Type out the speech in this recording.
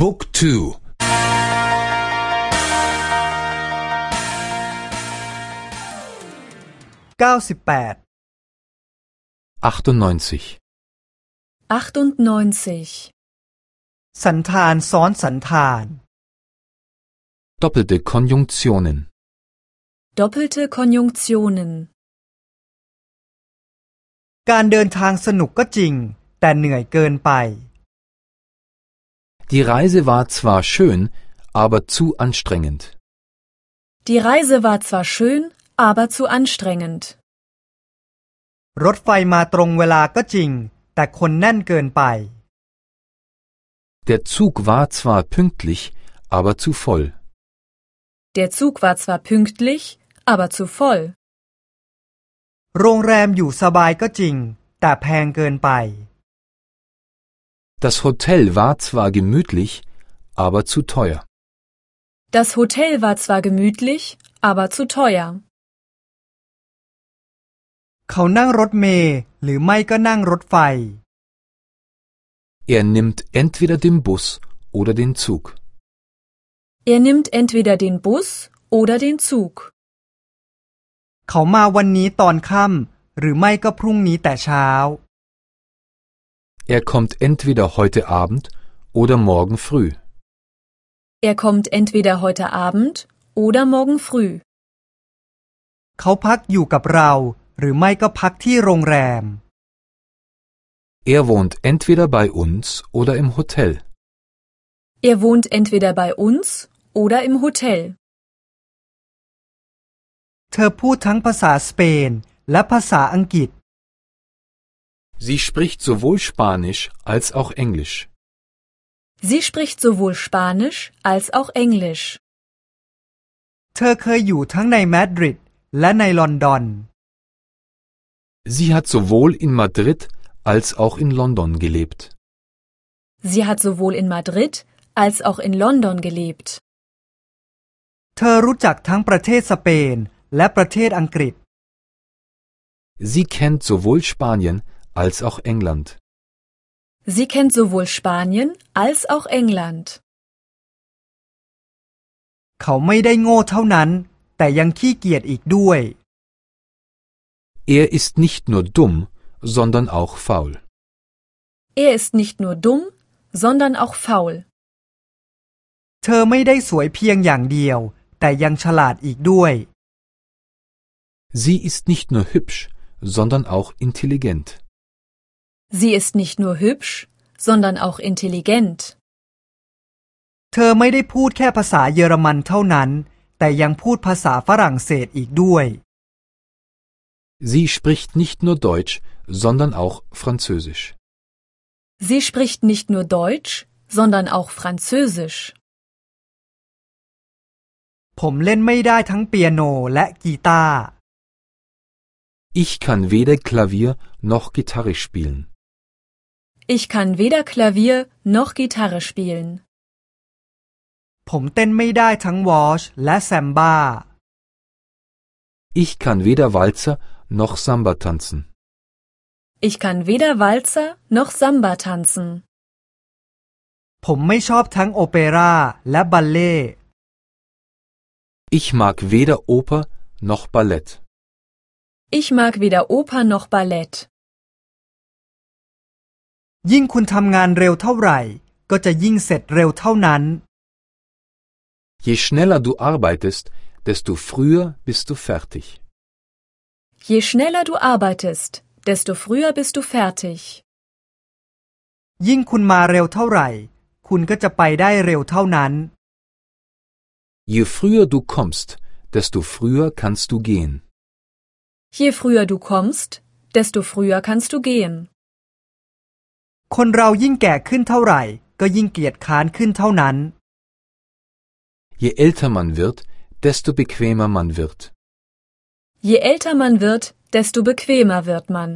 Book 2 เก้าสิบแปด 98 98. สันธานซ้อนสันธาน Doppelte Konjunktionen Doppelte Konjunktionen. การเดินทางสนุกก็จริง แต่เหนื่อยเกินไป Die Reise war zwar schön, aber zu anstrengend. Die Reise war zwar schön, aber zu anstrengend. รถไฟมาตรงเวลาก็จริง แต่คนแน่นเกินไป Der Zug war zwar pünktlich, aber zu voll. Der Zug war zwar pünktlich, aber zu voll. โรงแรมอยู่สบายก็จริง แต่แพงเกินไป Das Hotel war zwar gemütlich, aber zu teuer. Das Hotel war zwar gemütlich, aber zu teuer. เขานั่งรถเมล์หรือไม่ก็นั่งรถไฟ Er nimmt entweder den Bus oder den Zug. Er nimmt entweder den Bus oder den Zug. เขามาวันนี้ตอนค่ำหรือไม่ก็พรุ่งนี้แต่เช้า Er kommt entweder heute Abend oder morgen früh. Er kommt entweder heute Abend oder morgen früh. เขาพักอยู่กับเรา หรือไม่ก็พักที่โรงแรม Er wohnt entweder bei uns oder im Hotel. Er wohnt entweder bei uns oder im Hotel. เธอพูดทั้งภาษาสเปน และภาษาอังกฤษ Sie spricht sowohl Spanisch als auch Englisch. Sie spricht sowohl Spanisch als auch Englisch. เธอเคยอยู่ทั้งในมาดริดและในลอนดอน Sie hat sowohl in Madrid als auch in London gelebt. Sie hat sowohl in Madrid als auch in London gelebt. เธอรู้จักทั้งประเทศสเปน และประเทศอังกฤษ Sie kennt sowohl Spanien als auch England. Sie kennt sowohl Spanien als auch England. เขาไม่ได้โง่เท่านั้น แต่ยังขี้เกียจอีกด้วย Er ist nicht nur dumm, sondern auch faul. Er ist nicht nur dumm, sondern auch faul. เธอไม่ได้สวยเพียงอย่างเดียว แต่ยังฉลาดอีกด้วย Sie ist nicht nur hübsch, sondern auch intelligent. Sie ist nicht nur hübsch, sondern auch intelligent. เธอไม่ได้พูดแค่ภาษาเยอรมันเท่านั้น แต่ยังพูดภาษาฝรั่งเศสอีกด้วย Sie spricht nicht nur Deutsch, sondern auch Französisch. Sie spricht nicht nur Deutsch, sondern auch Französisch. ผมเล่นไม่ได้ทั้งเปียโนและกีตาร์ Ich kann weder Klavier noch Gitarre spielen. Ich kann weder Klavier noch Gitarre spielen. ผมเต้นไม่ได้ทั้งวอชและแซมบ้า Ich kann weder Walzer noch Samba tanzen. Ich kann weder Walzer noch Samba tanzen. ผมไม่ชอบทั้งโอเปร่าและบัลเล่ Ich mag weder Oper noch Ballett. Ich mag weder Oper noch Ballett. ยิ่งคุณทำงานเร็วเท่าไหร่ ก็จะยิ่งเสร็จเร็วเท่านั้น Je schneller du arbeitest, desto früher bist du fertig. Je schneller du arbeitest, desto früher bist du fertig. ยิ่งคุณมาเร็วเท่าไหร่ คุณก็จะไปได้เร็วเท่านั้น Je früher du kommst, desto früher kannst du gehen. Je früher du kommst, desto früher kannst du gehen. คนเรายิ่งแก่ขึ้นเท่าไหร่ ก็ยิ่งเกียจค้านขึ้นเท่านั้น Je älter man wird, desto bequemer man wird. Je älter man wird, desto bequemer wird man.